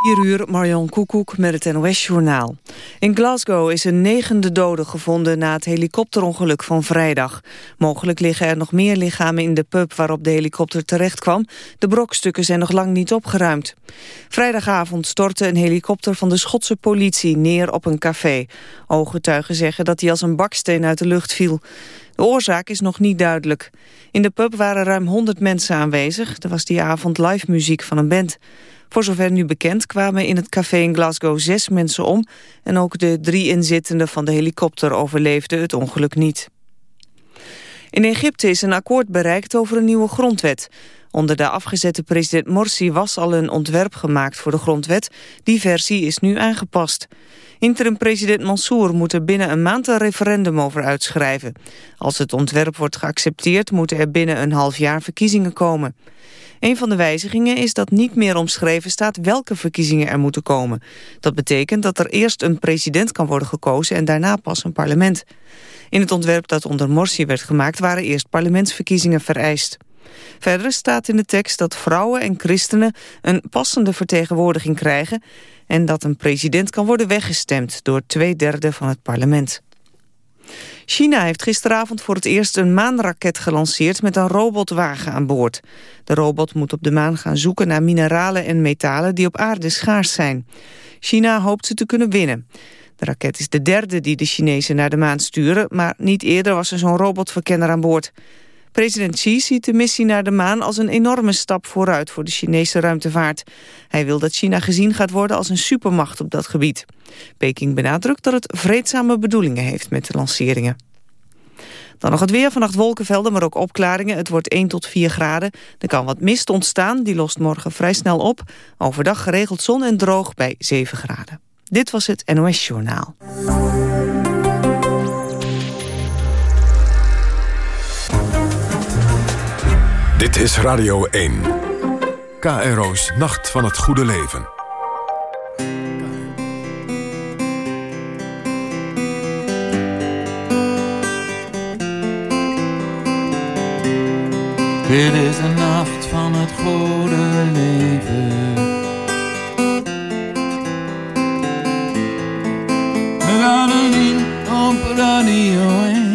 4 uur, Marion Koekoek met het NOS-journaal. In Glasgow is een negende dode gevonden na het helikopterongeluk van vrijdag. Mogelijk liggen er nog meer lichamen in de pub waarop de helikopter terecht kwam. De brokstukken zijn nog lang niet opgeruimd. Vrijdagavond stortte een helikopter van de Schotse politie neer op een café. Ooggetuigen zeggen dat hij als een baksteen uit de lucht viel. De oorzaak is nog niet duidelijk. In de pub waren ruim 100 mensen aanwezig. Er was die avond live muziek van een band. Voor zover nu bekend kwamen in het café in Glasgow zes mensen om... en ook de drie inzittenden van de helikopter overleefden het ongeluk niet. In Egypte is een akkoord bereikt over een nieuwe grondwet. Onder de afgezette president Morsi was al een ontwerp gemaakt voor de grondwet. Die versie is nu aangepast. Interim-president Mansour moet er binnen een maand een referendum over uitschrijven. Als het ontwerp wordt geaccepteerd moeten er binnen een half jaar verkiezingen komen. Een van de wijzigingen is dat niet meer omschreven staat welke verkiezingen er moeten komen. Dat betekent dat er eerst een president kan worden gekozen en daarna pas een parlement. In het ontwerp dat onder Morsi werd gemaakt waren eerst parlementsverkiezingen vereist. Verder staat in de tekst dat vrouwen en christenen een passende vertegenwoordiging krijgen en dat een president kan worden weggestemd door twee derde van het parlement. China heeft gisteravond voor het eerst een maanraket gelanceerd met een robotwagen aan boord. De robot moet op de maan gaan zoeken naar mineralen en metalen die op aarde schaars zijn. China hoopt ze te kunnen winnen. De raket is de derde die de Chinezen naar de maan sturen, maar niet eerder was er zo'n robotverkenner aan boord. President Xi ziet de missie naar de maan als een enorme stap vooruit voor de Chinese ruimtevaart. Hij wil dat China gezien gaat worden als een supermacht op dat gebied. Peking benadrukt dat het vreedzame bedoelingen heeft met de lanceringen. Dan nog het weer, vannacht wolkenvelden, maar ook opklaringen. Het wordt 1 tot 4 graden. Er kan wat mist ontstaan, die lost morgen vrij snel op. Overdag geregeld zon en droog bij 7 graden. Dit was het NOS Journaal. Dit is Radio 1. KRO's Nacht van het Goede Leven. Dit is de nacht van het goede leven. We gaan er niet op radio 1.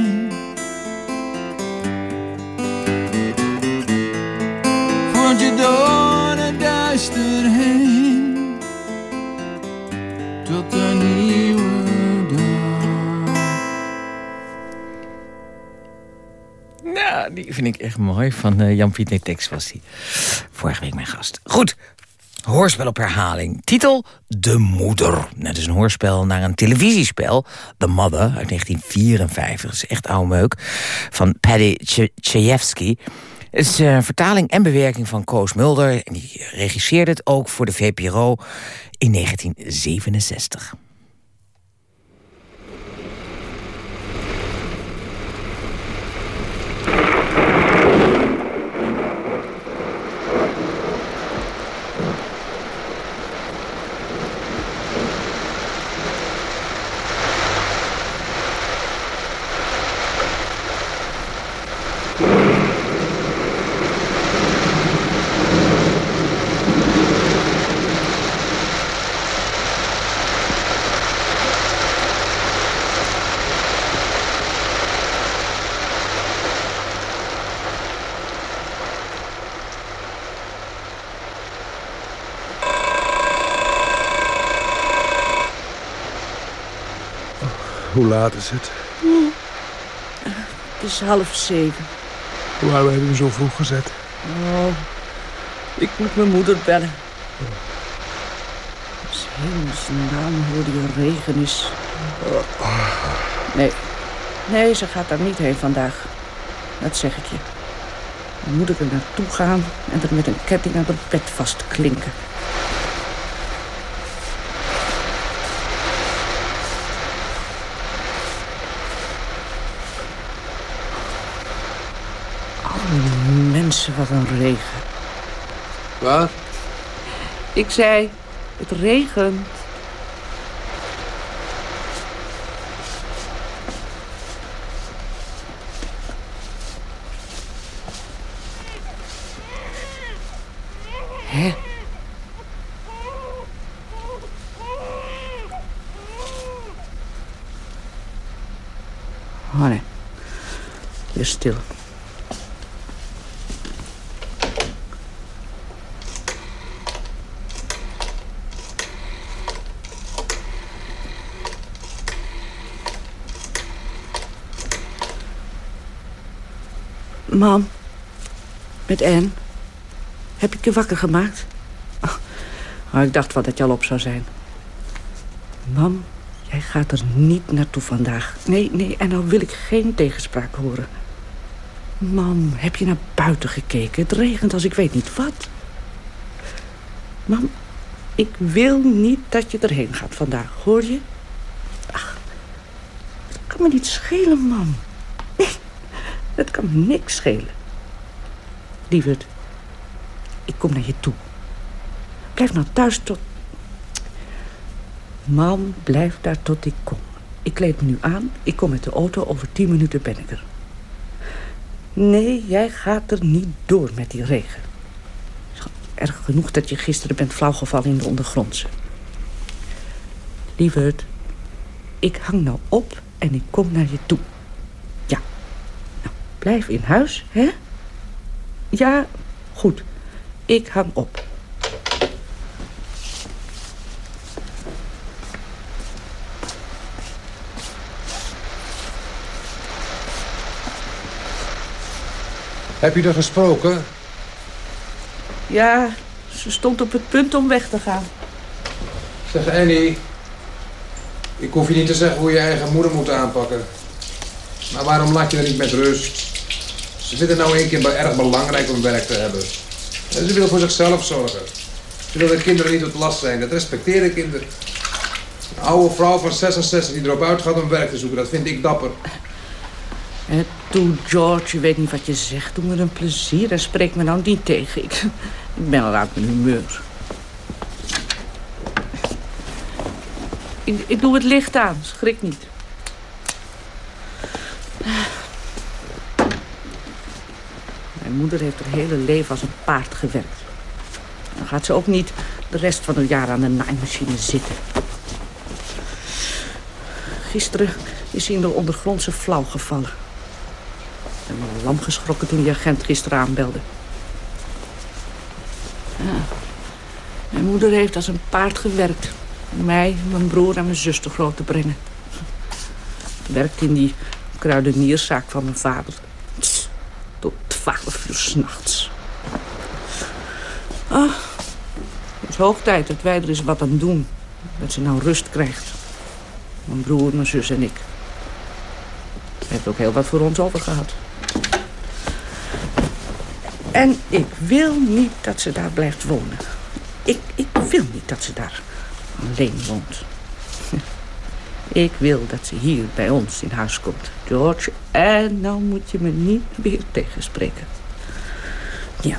Door het duister heen. Tot een nieuwe dag. Ja, die vind ik echt mooi. Van eh, Jan-Piet Tex was die vorige week mijn gast. Goed, hoorspel op herhaling. Titel De Moeder. Het is een hoorspel naar een televisiespel. The Mother uit 1954. Dat is echt oude meuk. Van Paddy Chayefsky. Het is een vertaling en bewerking van Koos Mulder. En die regisseerde het ook voor de VPRO in 1967. Hoe laat is het? Het is half zeven. Waarom hebben we hem zo vroeg gezet? Oh, ik moet mijn moeder bellen. Als hemelsnaam hoor die regen is. Nee, nee, ze gaat daar niet heen vandaag. Dat zeg ik je. Dan moet ik er naartoe gaan en er met een ketting aan het bed vastklinken. Ik zei, het regent. Hè? Oh nee, weer stil. Mam, met Anne. Heb ik je wakker gemaakt? Oh, ik dacht wel dat je al op zou zijn. Mam, jij gaat er niet naartoe vandaag. Nee, nee, en nou wil ik geen tegenspraak horen. Mam, heb je naar buiten gekeken? Het regent als ik weet niet wat. Mam, ik wil niet dat je erheen gaat vandaag, hoor je? Ach, dat kan me niet schelen, mam. Dat kan me niks schelen. Lieverd, ik kom naar je toe. Blijf nou thuis tot... Mam, blijf daar tot ik kom. Ik kleed me nu aan. Ik kom met de auto. Over tien minuten ben ik er. Nee, jij gaat er niet door met die regen. Het erg genoeg dat je gisteren bent flauwgevallen in de ondergrondse. Lieverd, ik hang nou op en ik kom naar je toe. Blijf in huis, hè? Ja, goed. Ik hang op. Heb je er gesproken? Ja, ze stond op het punt om weg te gaan. Zeg Annie. Ik hoef je niet te zeggen hoe je eigen moeder moet aanpakken. Maar waarom laat je er niet met rust? Ze vindt het nou een keer erg belangrijk om werk te hebben. En ze wil voor zichzelf zorgen. Ze wil de kinderen niet tot last zijn. Dat in de... Een oude vrouw van 66 die erop uitgaat om werk te zoeken. Dat vind ik dapper. En toe, George, je weet niet wat je zegt. Doe me een plezier en spreek me nou niet tegen. Ik, ben al uit mijn humeur. Ik doe het licht aan, schrik niet. Mijn moeder heeft haar hele leven als een paard gewerkt. Dan gaat ze ook niet de rest van het jaar aan de naaimachine zitten. Gisteren is hij in de ondergrondse flauw gevallen. Ik ben wel lam geschrokken toen die agent gisteren aanbelde. Mijn moeder heeft als een paard gewerkt. Om mij, mijn broer en mijn zuster groot te brengen. Werkt in die kruidenierszaak van mijn vader. Twaalf uur s'nachts. Ah, het is hoog tijd dat wij er eens wat aan doen. Dat ze nou rust krijgt. Mijn broer, mijn zus en ik. Hij heeft ook heel wat voor ons over gehad. En ik wil niet dat ze daar blijft wonen. Ik, ik wil niet dat ze daar alleen woont. Ik wil dat ze hier bij ons in huis komt, George. En nou moet je me niet weer tegenspreken. Ja.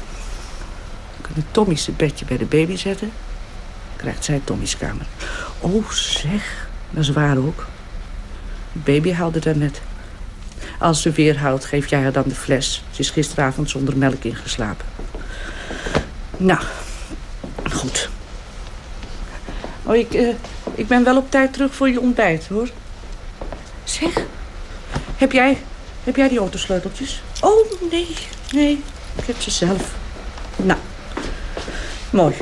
We kunnen Tommy zijn bedje bij de baby zetten. Krijgt zij Tommy's kamer. Oh, zeg. Dat is waar ook. De baby haalde daar net. Als ze weer houdt, geef jij haar dan de fles. Ze is gisteravond zonder melk ingeslapen. Nou, goed. Oh, ik, eh, ik ben wel op tijd terug voor je ontbijt, hoor. Zeg, heb jij, heb jij die autosleuteltjes? Oh, nee, nee, ik heb ze zelf. Nou, mooi.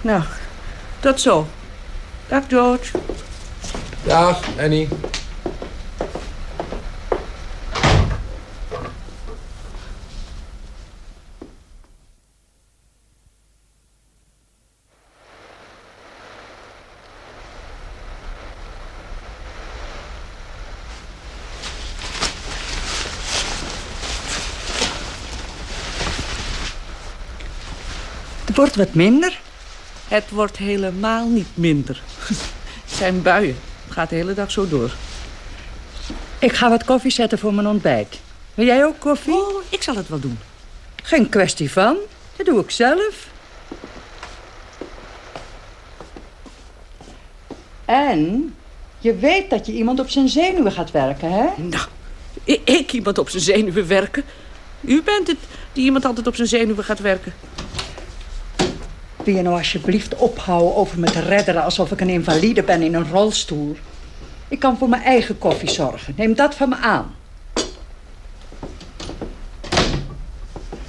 Nou, tot zo. Dag, George. Dag, Annie. Wordt wat minder. Het wordt helemaal niet minder. Het zijn buien. Het gaat de hele dag zo door. Ik ga wat koffie zetten voor mijn ontbijt. Wil jij ook koffie? Oh, ik zal het wel doen. Geen kwestie van. Dat doe ik zelf. En je weet dat je iemand op zijn zenuwen gaat werken, hè? Nou, i- ik iemand op zijn zenuwen werken. U bent het die iemand altijd op zijn zenuwen gaat werken. Wil je nou alsjeblieft ophouden over me te redderen... alsof ik een invalide ben in een rolstoel? Ik kan voor mijn eigen koffie zorgen. Neem dat van me aan.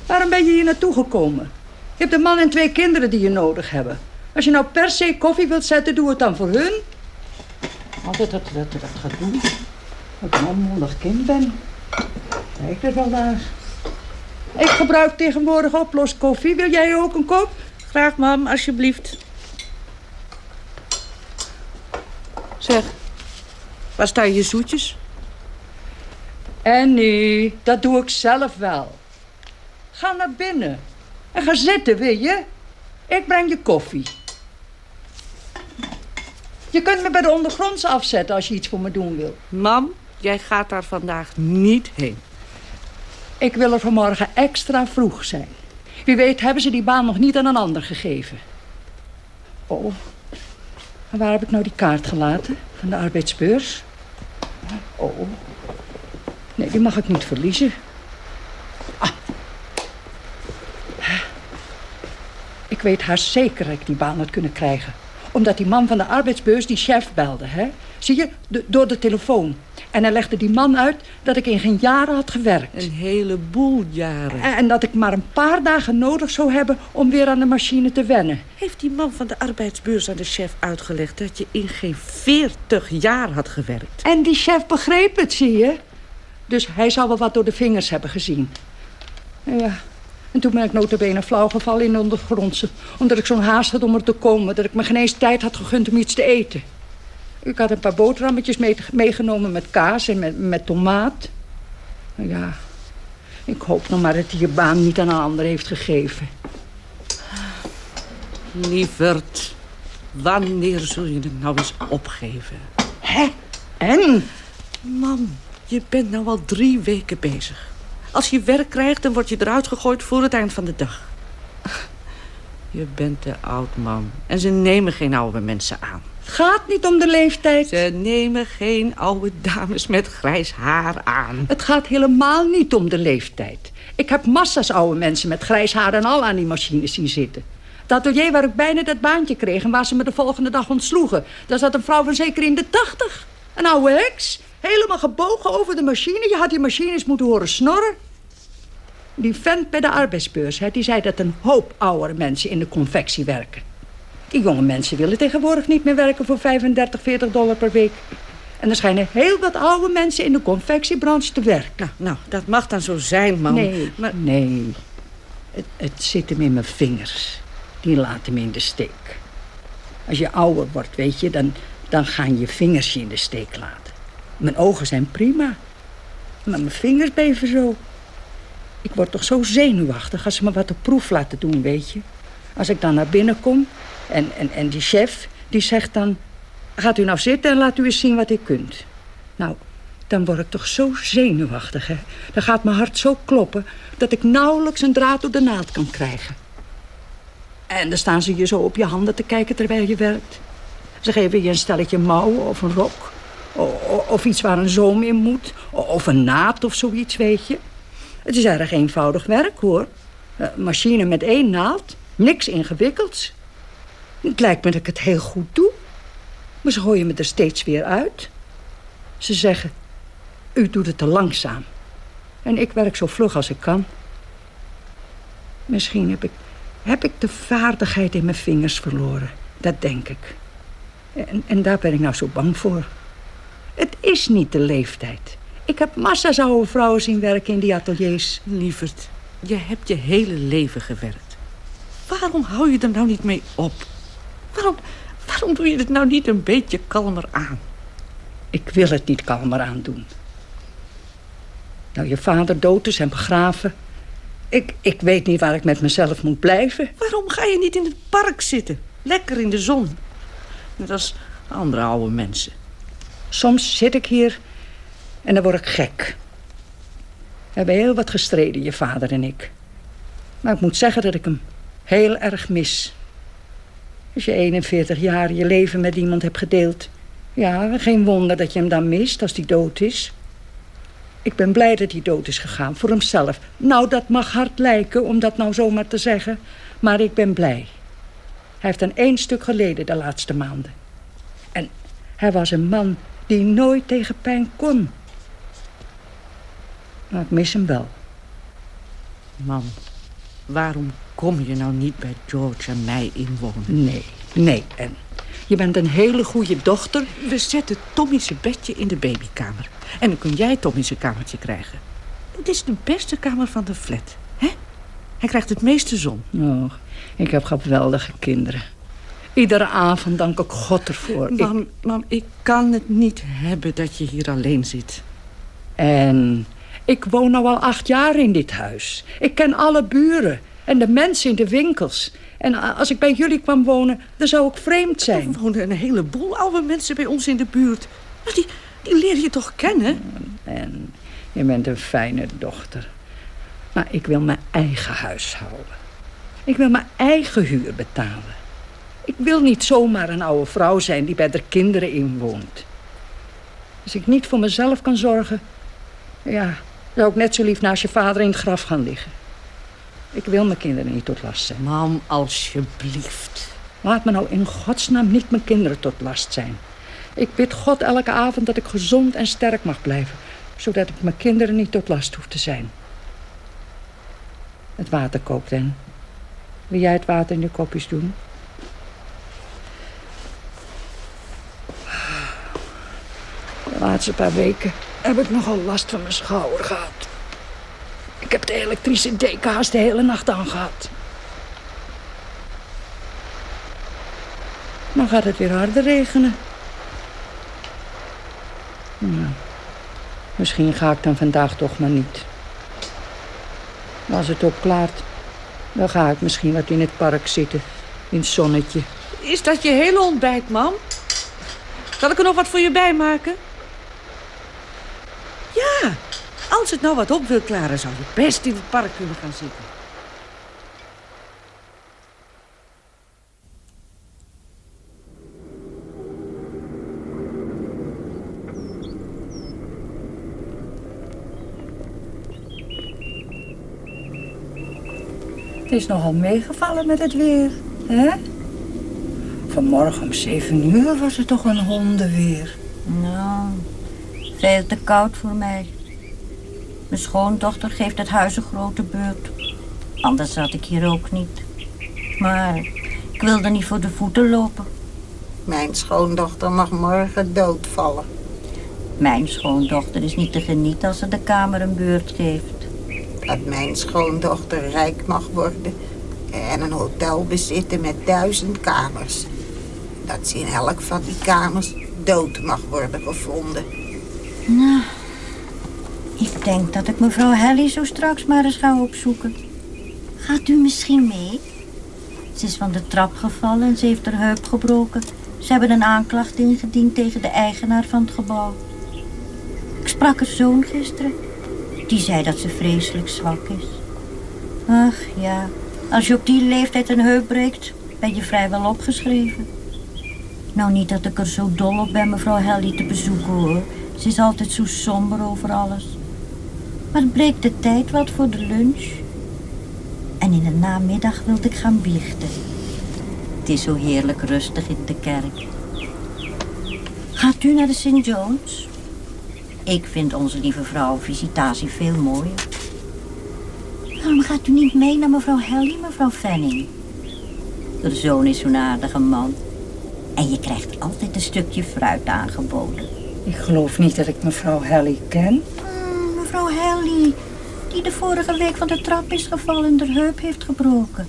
Waarom ben je hier naartoe gekomen? Je hebt een man en twee kinderen die je nodig hebben. Als je nou per se koffie wilt zetten, doe het dan voor hun. Altijd dat, dat, dat gaat doen. Dat ik een onmondig kind ben. Kijk er naar. Ik gebruik tegenwoordig oplos koffie. Wil jij ook een kop? Graag, mam, alsjeblieft. Zeg, waar staan je zoetjes? Annie, dat doe ik zelf wel. Ga naar binnen. En ga zitten, wil je? Ik breng je koffie. Je kunt me bij de ondergronds afzetten als je iets voor me doen wil. Mam, jij gaat daar vandaag niet heen. Ik wil er vanmorgen extra vroeg zijn. Wie weet hebben ze die baan nog niet aan een ander gegeven. Oh, en waar heb ik nou die kaart gelaten? Van de arbeidsbeurs? Oh, nee, die mag ik niet verliezen. Ah. Ik weet haar zeker dat ik die baan had kunnen krijgen. Omdat die man van de arbeidsbeurs die chef belde, hè? Zie je, de- door de telefoon. En hij legde die man uit dat ik in geen jaren had gewerkt. Een heleboel jaren. En dat ik maar een paar dagen nodig zou hebben om weer aan de machine te wennen. Heeft die man van de arbeidsbeurs aan de chef uitgelegd... dat je in geen veertig jaar had gewerkt? En die chef begreep het, zie je. Dus hij zal wel wat door de vingers hebben gezien. Ja, en toen ben ik notabene flauw gevallen in de ondergrondse. Omdat ik zo'n haast had om er te komen. Dat ik me geen eens tijd had gegund om iets te eten. Ik had een paar boterhammetjes mee- meegenomen met kaas en met, met tomaat. Ja, ik hoop nog maar dat hij je baan niet aan een ander heeft gegeven. Lieverd, wanneer zul je het nou eens opgeven? Hè? En? Mam, je bent nou al drie weken bezig. Als je werk krijgt, dan word je eruit gegooid voor het eind van de dag. Je bent te oud, mam. En ze nemen geen oude mensen aan. Het gaat niet om de leeftijd. Ze nemen geen oude dames met grijs haar aan. Het gaat helemaal niet om de leeftijd. Ik heb massa's oude mensen met grijs haar en al aan die machines zien zitten. Het atelier waar ik bijna dat baantje kreeg en waar ze me de volgende dag ontsloegen... daar zat een vrouw van zeker in de tachtig. Een oude heks. Helemaal gebogen over de machine. Je had die machines moeten horen snorren. Die vent bij de arbeidsbeurs, hè, die zei dat een hoop oudere mensen in de confectie werken. Die jonge mensen willen tegenwoordig niet meer werken voor 35, 40 dollar per week. En er schijnen heel wat oude mensen in de confectiebranche te werken. Nou, nou, dat mag dan zo zijn, mam. Nee, Maar nee. Het, het zit hem in mijn vingers. Die laten me in de steek. Als je ouder wordt, weet je, dan, dan gaan je vingers je in de steek laten. Mijn ogen zijn prima. Maar mijn vingers beven zo. Ik word toch zo zenuwachtig als ze me wat op proef laten doen, weet je. Als ik dan naar binnen kom en, en, en die chef, die zegt dan... Gaat u nou zitten en laat u eens zien wat u kunt. Nou, dan word ik toch zo zenuwachtig, hè. Dan gaat mijn hart zo kloppen dat ik nauwelijks een draad door de naald kan krijgen. En dan staan ze je zo op je handen te kijken terwijl je werkt. Ze geven je een stelletje mouwen of een rok. Of iets waar een zoom in moet. Of een naad of zoiets, weet je. Het is erg eenvoudig werk, hoor. Eh, machine met één naald. Niks ingewikkelds. Het lijkt me dat ik het heel goed doe. Maar ze gooien me er steeds weer uit. Ze zeggen, u doet het te langzaam. En ik werk zo vlug als ik kan. Misschien heb ik, heb ik de vaardigheid in mijn vingers verloren. Dat denk ik. En, en daar ben ik nou zo bang voor. Het is niet de leeftijd. Ik heb massa's oude vrouwen zien werken in die ateliers. lieverd, je hebt je hele leven gewerkt. Waarom hou je er nou niet mee op? Waarom, waarom doe je het nou niet een beetje kalmer aan? Ik wil het niet kalmer aandoen. Nou, je vader dood is en begraven. Ik, ik weet niet waar ik met mezelf moet blijven. Waarom ga je niet in het park zitten? Lekker in de zon. Net als andere oude mensen. Soms zit ik hier en dan word ik gek. We hebben heel wat gestreden, je vader en ik. Maar ik moet zeggen dat ik hem heel erg mis. Als je 41 jaar je leven met iemand hebt gedeeld... ja, geen wonder dat je hem dan mist als hij dood is. Ik ben blij dat hij dood is gegaan, voor hemzelf. Nou, dat mag hard lijken om dat nou zomaar te zeggen... maar ik ben blij. Hij heeft aan één stuk geleden de laatste maanden. En hij was een man die nooit tegen pijn kon. Maar ik mis hem wel. Mam, waarom kom je nou niet bij George en mij inwonen? Nee, nee, en je bent een hele goede dochter. We zetten Tommy's bedje in de babykamer. En dan kun jij Tommy's kamertje krijgen. Het is de beste kamer van de flat. hè? Hij krijgt het meeste zon. Oh, ik heb geweldige kinderen. Iedere avond dank ik God ervoor. Ik- Mam, mam, ik kan het niet hebben dat je hier alleen zit. En ik woon nou al acht jaar in dit huis. Ik ken alle buren en de mensen in de winkels. En als ik bij jullie kwam wonen, dan zou ik vreemd zijn. Er wonen een heleboel oude mensen bij ons in de buurt. Nou, die, die leer je toch kennen? En je bent een fijne dochter. Maar ik wil mijn eigen huis houden. Ik wil mijn eigen huur betalen. Ik wil niet zomaar een oude vrouw zijn die bij haar kinderen inwoont. Als ik niet voor mezelf kan zorgen... ja, zou ik net zo lief naast je vader in het graf gaan liggen. Ik wil mijn kinderen niet tot last zijn. Mam, alsjeblieft. Laat me nou in godsnaam niet mijn kinderen tot last zijn. Ik bid God elke avond dat ik gezond en sterk mag blijven. Zodat ik mijn kinderen niet tot last hoef te zijn. Het water kookt, en Wil jij het water in de kopjes doen? De laatste paar weken heb ik nogal last van mijn schouder gehad. Ik heb de elektrische deken haast de hele nacht aangehad. Dan gaat het weer harder regenen. Nou, misschien ga ik dan vandaag toch maar niet. Als het opklaart, dan ga ik misschien wat in het park zitten. In het zonnetje. Is dat je hele ontbijt, mam? Zal ik er nog wat voor je bij maken? Ja, als het nou wat op wil klaren... zou je best in het park kunnen gaan zitten. Het is nogal meegevallen met het weer, hè? Vanmorgen om zeven uur was het toch een hondenweer. Nou, veel te koud voor mij. Mijn schoondochter geeft het huis een grote beurt. Anders zat ik hier ook niet. Maar ik wilde niet voor de voeten lopen. Mijn schoondochter mag morgen doodvallen. Mijn schoondochter is niet te genieten als ze de kamer een beurt geeft. Dat mijn schoondochter rijk mag worden en een hotel bezitten met duizend kamers. Dat ze in elk van die kamers dood mag worden gevonden. Nou, denk dat ik mevrouw Helly zo straks maar eens ga opzoeken. Gaat u misschien mee? Ze is van de trap gevallen en ze heeft haar heup gebroken. Ze hebben een aanklacht ingediend tegen de eigenaar van het gebouw. Ik sprak haar zoon gisteren. Die zei dat ze vreselijk zwak is. Ach ja, als je op die leeftijd een heup breekt, ben je vrijwel opgeschreven. Nou, niet dat ik er zo dol op ben mevrouw Helly te bezoeken hoor. Ze is altijd zo somber over alles. Maar het breekt de tijd wat voor de lunch. En in de namiddag wilde ik gaan biechten. Het is zo heerlijk rustig in de kerk. Gaat u naar de St. John's? Ik vind onze lieve vrouw visitatie veel mooier. Waarom gaat u niet mee naar mevrouw Helly, mevrouw Fanning? De zoon is zo'n aardige man. En je krijgt altijd een stukje fruit aangeboden. Ik geloof niet dat ik mevrouw Helly ken. Mevrouw Helly, die de vorige week van de trap is gevallen en de heup heeft gebroken.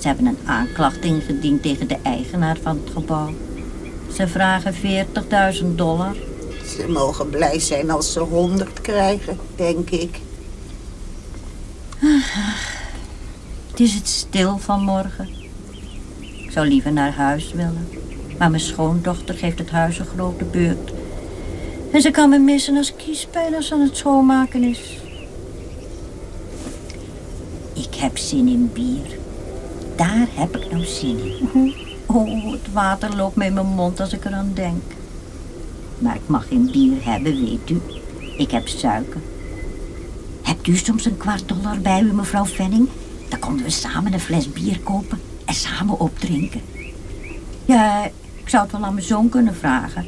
Ze hebben een aanklacht ingediend tegen de eigenaar van het gebouw. Ze vragen 40.000 dollar. Ze mogen blij zijn als ze honderd krijgen, denk ik. Het is het stil vanmorgen. Ik zou liever naar huis willen. Maar mijn schoondochter geeft het huis een grote beurt. En ze kan me missen als kiespijn als aan het schoonmaken is. Ik heb zin in bier. Daar heb ik nou zin in. Oh, het water loopt me in mijn mond als ik eraan denk. Maar ik mag geen bier hebben, weet u. Ik heb suiker. Hebt u soms een kwart dollar bij u, mevrouw Fanning? Dan konden we samen een fles bier kopen en samen opdrinken. Ja, ik zou het wel aan mijn zoon kunnen vragen.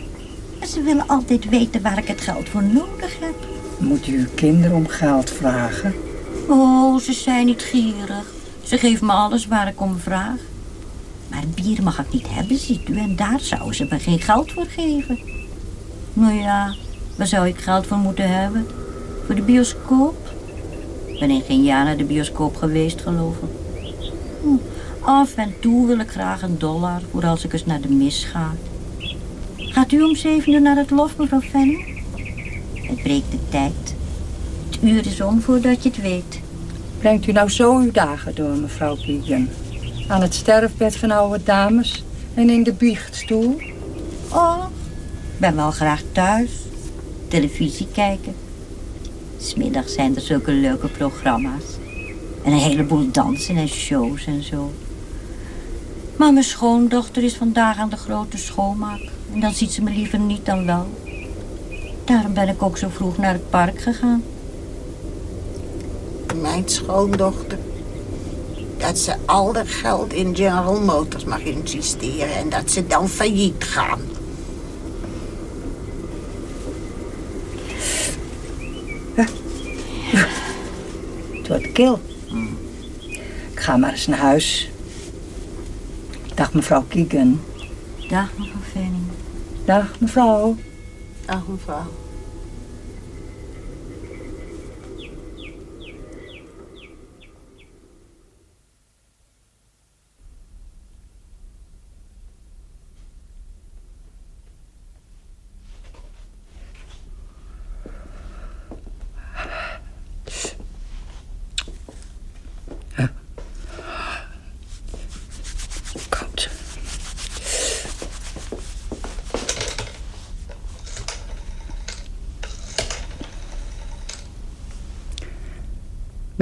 En ze willen altijd weten waar ik het geld voor nodig heb. Moet u uw kinderen om geld vragen? Oh, ze zijn niet gierig. Ze geven me alles waar ik om vraag. Maar bier mag ik niet hebben, ziet u. En daar zouden ze me geen geld voor geven. Nou ja, waar zou ik geld voor moeten hebben? Voor de bioscoop? Ik ben in geen jaar naar de bioscoop geweest, geloof ik. Hm, Af en toe wil ik graag een dollar voor als ik eens naar de mis ga. Gaat u om zeven uur naar het lof, mevrouw Fanning? Het breekt de tijd. Het uur is om voordat je het weet. Brengt u nou zo uw dagen door, mevrouw Keegan? Aan het sterfbed van oude dames en in de biechtstoel? Oh, ik ben wel graag thuis. Televisie kijken. Smiddags zijn er zulke leuke programma's. En een heleboel dansen en shows en zo. Maar mijn schoondochter is vandaag aan de grote schoonmaak. En dan ziet ze me liever niet dan wel. Daarom ben ik ook zo vroeg naar het park gegaan. Mijn schoondochter. Dat ze al haar geld in General Motors mag investeren en dat ze dan failliet gaan. Het wordt kil. Ik ga maar eens naar huis. Dag mevrouw Keegan. Dag, mevrouw Fanning. Dag mevrouw. Ach, mevrouw.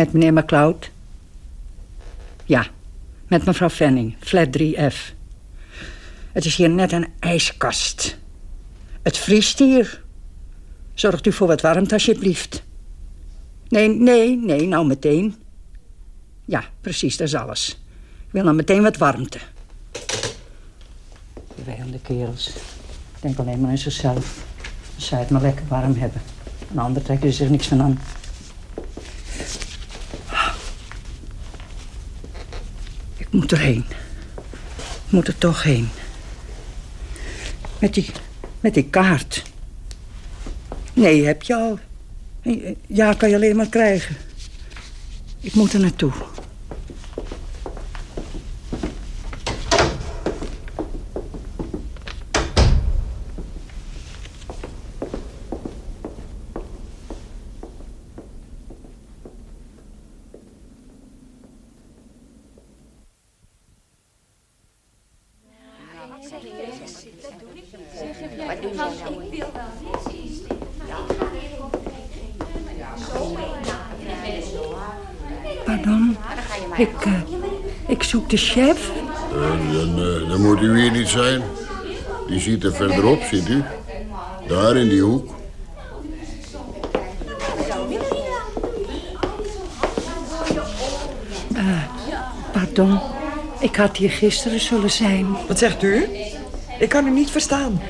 Met meneer McCloud? Ja, met mevrouw Fanning, flat 3F. Het is hier net een ijskast. Het vriest hier. Zorgt u voor wat warmte, alsjeblieft. Nee, nee, nee, nou meteen. Ja, precies, dat is alles. Ik wil nou meteen wat warmte. Vervelende kerels. Denk alleen maar aan zichzelf. Als zij het maar lekker warm hebben. Een ander trekken er zich niks van aan. Moet erheen. Moet er toch heen. Met die, met die kaart. Nee, heb je al. Ja, kan je alleen maar krijgen. Ik moet er naartoe. Pardon? Ik, eh, ik zoek de chef. En dan, eh, dan moet u hier niet zijn. Die ziet er verderop, ziet u. Daar in die hoek. Pardon. Ik had hier gisteren zullen zijn. Wat zegt u? Ik kan u niet verstaan.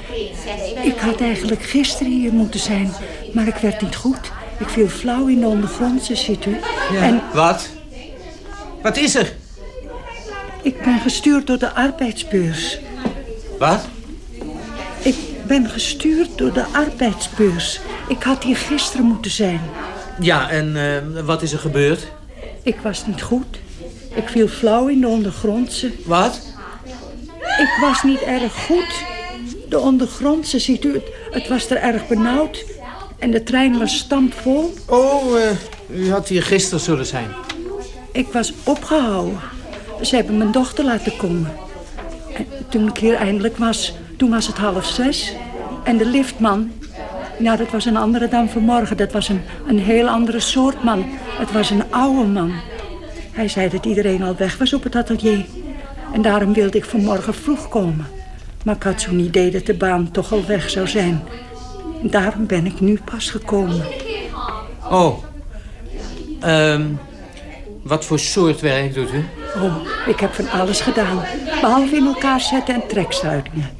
Ik had eigenlijk gisteren hier moeten zijn, maar ik werd niet goed. Ik viel flauw in de ondergrondse, ziet u. En Wat? Wat is er? Gestuurd door de arbeidsbeurs. Wat? Ik ben gestuurd door de arbeidsbeurs. Ik had hier gisteren moeten zijn. Ja, en eh, wat is er gebeurd? Ik was niet goed. Ik viel flauw in de ondergrondse. Wat? Ik was niet erg goed. De ondergrondse, ziet u, het, het was er erg benauwd. En de trein was stampvol. Oh, eh, u had hier gisteren zullen zijn. Ik was opgehouden. Ze hebben mijn dochter laten komen. En toen ik hier eindelijk was, toen was het half zes. En de liftman, nou dat was een andere dan vanmorgen. Dat was een, een heel andere soort man. Het was een oude man. Hij zei dat iedereen al weg was op het atelier. En daarom wilde ik vanmorgen vroeg komen. Maar ik had zo'n idee dat de baan toch al weg zou zijn. Daarom ben ik nu pas gekomen. Oh. Ehm, wat voor soort werk doet u? Oh, ik heb van alles gedaan. Behalve in elkaar zetten en treksluitingen.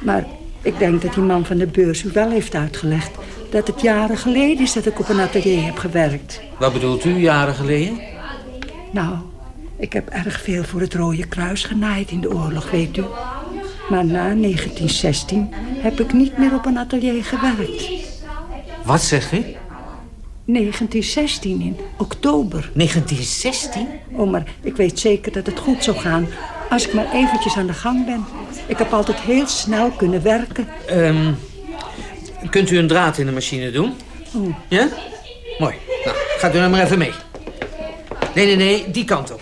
Maar Ik denk dat die man van de beurs u wel heeft uitgelegd... dat het jaren geleden is dat ik op een atelier heb gewerkt. Wat bedoelt u, jaren geleden? Nou, ik heb erg veel voor het Rode Kruis genaaid in de oorlog, weet u. Maar na 1916 heb ik niet meer op een atelier gewerkt. Wat zegt u? 1916 in oktober. 1916? Oh, maar ik weet zeker dat het goed zou gaan als ik maar eventjes aan de gang ben. Ik heb altijd heel snel kunnen werken. Ehm, kunt u een draad in de machine doen? Oh. Ja? Mooi. Nou, gaat u nou maar even mee. Nee, nee, nee, die kant op.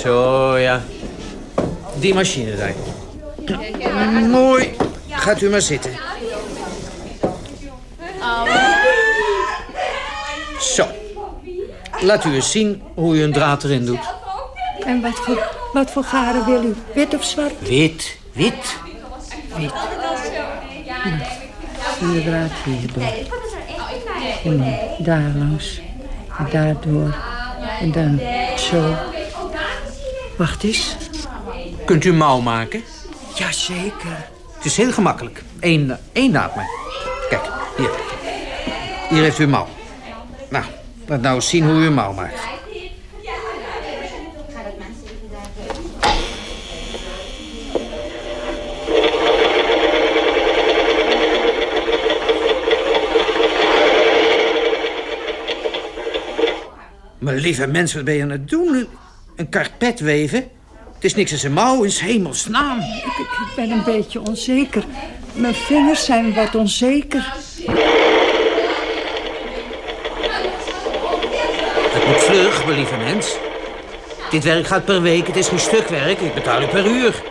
Zo, ja. Die machine daar. Mooi. Gaat u maar zitten. Zo. Laat u eens zien hoe u een draad erin doet. En wat voor, wat voor garen wil u? Wit of zwart? Wit, wit. Wit. Inderdaad, hierdoor. En dan daar langs. En daardoor. En dan zo. Wacht eens. Kunt u een mouw maken? Jazeker. Het is heel gemakkelijk. Eén, één naad maar. Kijk, hier. Hier heeft u een mouw. Nou, laat nou eens zien hoe u mouw maakt. Maar lieve mensen, wat ben je aan het doen? Een karpet weven? Het is niks als een mouw, in 's hemels naam. Ik, ik, ik ben een beetje onzeker. Mijn vingers zijn wat onzeker. Het moet vlug, mijn lieve mens. Dit werk gaat per week, het is geen stukwerk. Ik betaal u per uur.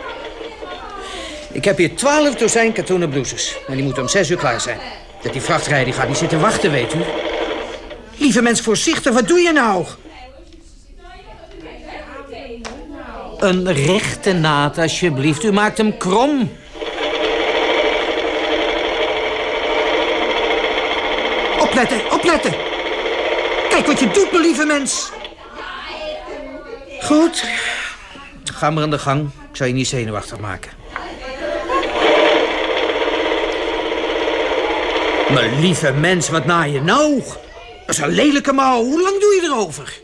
Ik heb hier twaalf dozijn katoenen blouses. En die moeten om zes uur klaar zijn. Dat die vrachtrij die gaat niet zitten wachten, weet u. Lieve mens, voorzichtig, wat doe je nou? Een rechte naad, alsjeblieft. U maakt hem krom. Opletten, opletten. Kijk wat je doet, mijn lieve mens. Goed. Ga maar aan de gang. Ik zal je niet zenuwachtig maken. Mijn lieve mens, wat na je nou? Dat is een lelijke mouw. Hoe lang doe je erover?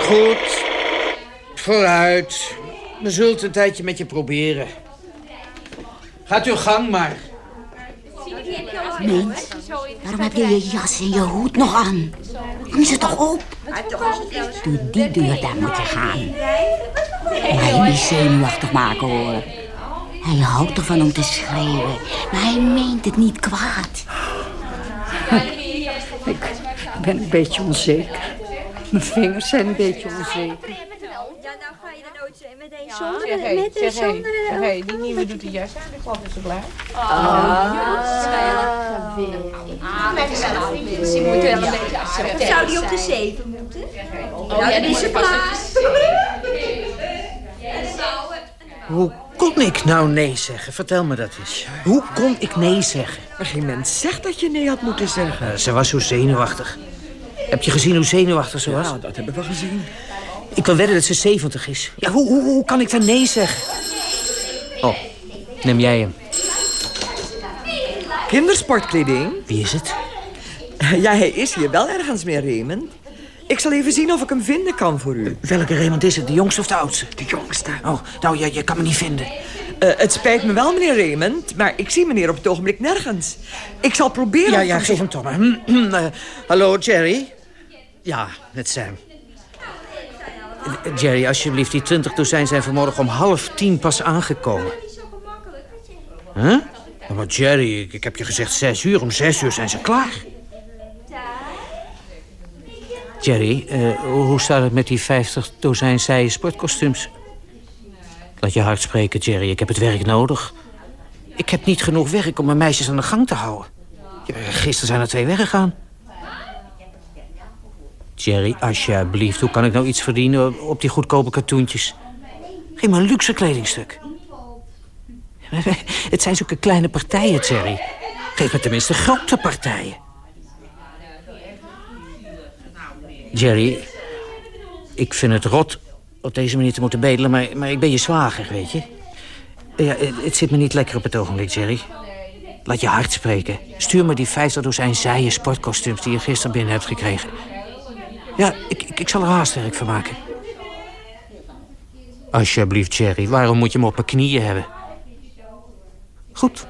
Goed. Vooruit. We zullen het een tijdje met je proberen. Gaat uw gang maar. Mens, waarom heb je je jas en je hoed nog aan? Hang ze toch op? Door die deur daar moet je gaan. Hij je niet zenuwachtig maken, hoor. Hij houdt ervan om te schreeuwen, maar hij meent het niet kwaad. Ik ben een beetje onzeker. Mijn vingers zijn een beetje onzeker. Ja, meteen Zeg, zonder, met zeg, hé, zonder... zeg, hé, die nieuwe doet de jas aan. Ik dat ze klaar. Ze moet wel een beetje. Zou die op de zeven moeten? Oh, Nou, dan is ze klaar. Hoe kon ik nou nee zeggen? Vertel me dat eens. Hoe kon ik nee zeggen? Maar geen mens zegt dat je nee had moeten zeggen. Eh, ze was zo zenuwachtig. Heb je gezien hoe zenuwachtig ze was? Ja, dat hebben we gezien. Ik wil wedden dat ze 70 is. Ja, hoe, hoe, hoe kan ik dan nee zeggen? Oh, neem jij hem. Kindersportkleding? Wie is het? Ja, hij is hier wel ergens meer, Raymond. Ik zal even zien of ik hem vinden kan voor u. Welke Raymond is het? De jongste of de oudste? De jongste. Oh, nou, je, je kan me niet vinden. Eh, het spijt me wel, meneer Raymond, maar ik zie meneer op het ogenblik nergens. Ik zal proberen... Ja, ja, geef hem toch maar. Eh, hallo, Jerry? Ja, met Sam. Jerry, alsjeblieft, die twintig dozijn zijn vanmorgen om half tien pas aangekomen. Huh? Maar Jerry, ik, ik heb je gezegd zes uur. Om zes uur zijn ze klaar. Jerry, eh, hoe staat het met die 50 dozijn zijen sportkostuums? Laat je hard spreken, Jerry. Ik heb het werk nodig. Ik heb niet genoeg werk om mijn meisjes aan de gang te houden. Gisteren zijn er twee weggegaan. Jerry, alsjeblieft, hoe kan ik nou iets verdienen op die goedkope katoentjes? Geef me een luxe kledingstuk. Het zijn zulke kleine partijen, Jerry. Geef me tenminste grote partijen. Jerry, ik vind het rot op deze manier te moeten bedelen... maar, maar ik ben je zwager, weet je. Ja, het, het zit me niet lekker op het ogenblik, Jerry. Laat je hart spreken. Stuur me die 50 dozijn zijen sportkostuums die je gisteren binnen hebt gekregen. Ja, ik, ik, ik zal er haastwerk van maken. Alsjeblieft, Jerry. Waarom moet je me op mijn knieën hebben? Goed.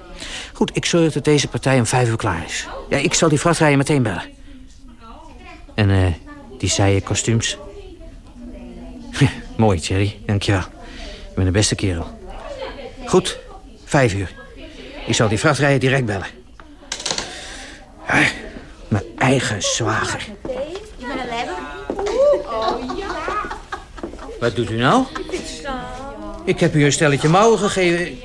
Goed, ik zorg dat deze partij om vijf uur klaar is. Ja, ik zal die vrachtrijder meteen bellen. En eh, die zijen kostuums. Mooi, Jerry. Dankjewel. Je bent de beste kerel. Goed, vijf uur. Ik zal die vrachtrijder direct bellen. Ah, mijn eigen zwager. Wat doet u nou? Ik heb u een stelletje mouwen gegeven.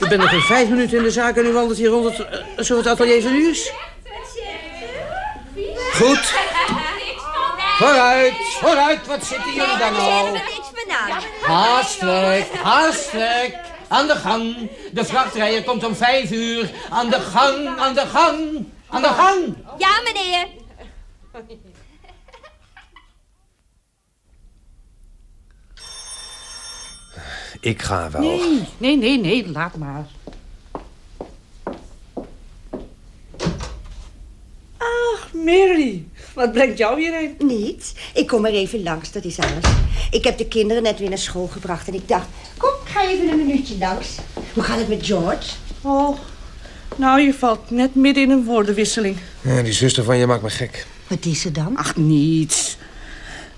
U bent nog geen vijf minuten in de zaak en u wandelt hier rond het, eh, alsof het atelier van u is. Goed. Vooruit, vooruit. Wat zitten jullie dan nou? Haastelijk, haastelijk. Aan de gang. De vrachtrijder komt om vijf uur. Aan de gang, aan de gang. Aan de gang. Ja, meneer. Ik ga wel. Nee, nee, nee, nee, laat maar. Ach, Mary. Wat brengt jou hierheen? Niets. Ik kom er even langs, dat is alles. Ik heb de kinderen net weer naar school gebracht en ik dacht... Kom, ik ga even een minuutje langs. Hoe gaat het met George? Oh, nou, je valt net midden in een woordenwisseling. Ja, die zuster van je maakt me gek. Wat is er dan? Ach, niets.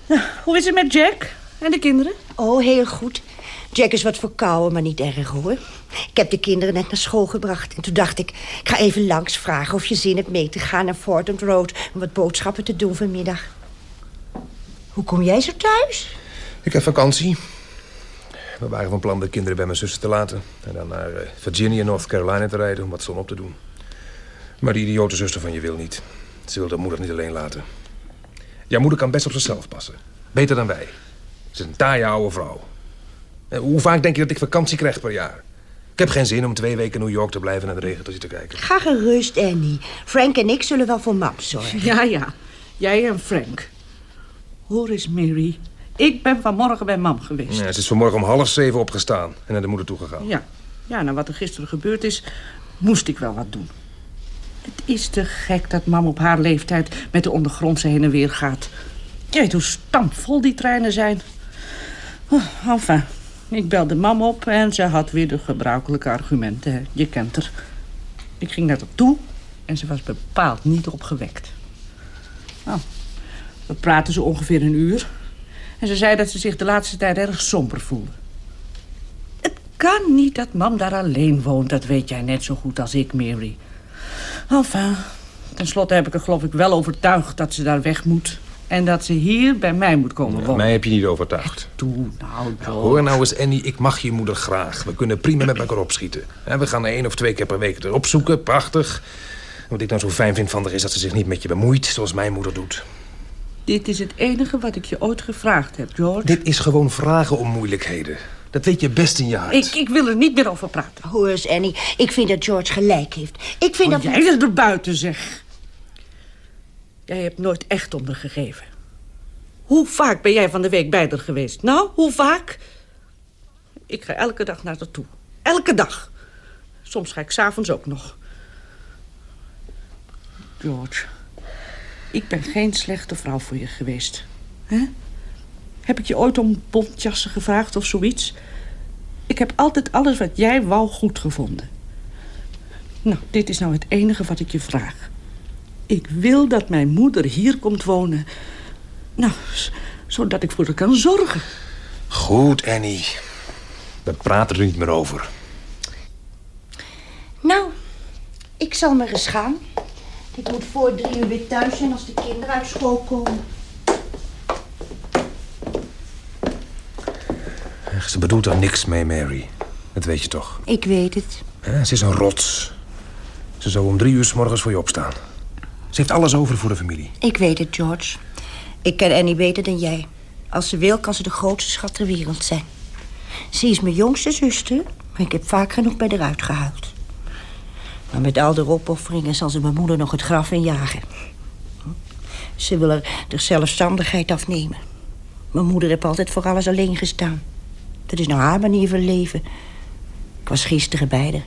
Nou, hoe is het met Jack en de kinderen? Oh, heel goed. Jack is wat verkouden, maar niet erg hoor. Ik heb de kinderen net naar school gebracht. En toen dacht ik, ik ga even langs vragen of je zin hebt mee te gaan naar Fordham Road... om wat boodschappen te doen vanmiddag. Hoe kom jij zo thuis? Ik heb vakantie. We waren van plan de kinderen bij mijn zuster te laten. En dan naar eh, Virginia, North Carolina te rijden om wat zon op te doen. Maar die idiote zuster van je wil niet. Ze wil de moeder niet alleen laten. Jouw moeder kan best op zichzelf passen. Beter dan wij. Ze is een taaie oude vrouw. Eh, Hoe vaak denk je dat ik vakantie krijg per jaar? Ik heb geen zin om twee weken in New York te blijven en naar de regentochtje te kijken. Ga gerust, Annie. Frank en ik zullen wel voor mam zorgen. Ja, ja. Jij en Frank. Hoor eens, Mary. Ik ben vanmorgen bij mam geweest. Ja, ze is vanmorgen om half zeven opgestaan en naar de moeder toegegaan. Ja. Ja, nou wat er gisteren gebeurd is, moest ik wel wat doen. Het is te gek dat mam op haar leeftijd met de ondergrondse heen en weer gaat. Je weet hoe stampvol die treinen zijn. Oh, enfin, ik belde mam op en ze had weer de gebruikelijke argumenten. Je kent haar. Ik ging naar toe en ze was bepaald niet opgewekt. Nou, we praten zo ongeveer een uur. En ze zei dat ze zich de laatste tijd erg somber voelde. Het kan niet dat mam daar alleen woont, dat weet jij net zo goed als ik, Mary. Enfin, tenslotte heb ik er geloof ik wel overtuigd dat ze daar weg moet. En dat ze hier bij mij moet komen Ja, wonen. mij heb je niet overtuigd. Toe, nou. Hoor nou eens, Annie, ik mag je moeder graag. We kunnen prima met elkaar opschieten. En we gaan één of twee keer per week erop zoeken, prachtig. Wat ik nou zo fijn vind van haar is dat ze zich niet met je bemoeit... zoals mijn moeder doet. Dit is het enige wat ik je ooit gevraagd heb, George. Dit is gewoon vragen om moeilijkheden. Dat weet je best in je hart. Ik, ik wil er niet meer over praten. Hoor eens, Annie. Ik vind dat George gelijk heeft. Ik vind Oh, dat... jij wil er buiten, zeg. Jij hebt nooit echt om haar gegeven. Hoe vaak ben jij van de week bij haar geweest? Nou, hoe vaak? Ik ga elke dag naar haar toe. Elke dag. Soms ga ik s'avonds ook nog. George, ik ben geen slechte vrouw voor je geweest. Heb ik je ooit om bontjassen gevraagd of zoiets? Ik heb altijd alles wat jij wou goed gevonden. Nou, dit is nou het enige wat ik je vraag. Ik wil dat mijn moeder hier komt wonen. Nou, zodat ik voor haar kan zorgen. Goed, Annie. We praten er niet meer over. Nou, ik zal maar eens gaan. Ik moet voor drie uur weer thuis zijn als de kinderen uit school komen. Ze bedoelt daar niks mee, Mary. Dat weet je toch. Ik weet het. Ze is een rots. Ze zou om drie uur s morgens voor je opstaan. Ze heeft alles over voor de familie. Ik weet het, George. Ik ken Annie beter dan jij. Als ze wil, kan ze de grootste schat ter wereld zijn. Ze is mijn jongste zuster, maar ik heb vaak genoeg bij haar uitgehuild. Maar met al de opofferingen zal ze mijn moeder nog het graf injagen. Ze wil er de zelfstandigheid afnemen. Mijn moeder heeft altijd voor alles alleen gestaan. Dat is nou haar manier van leven. Ik was gisteren bij haar.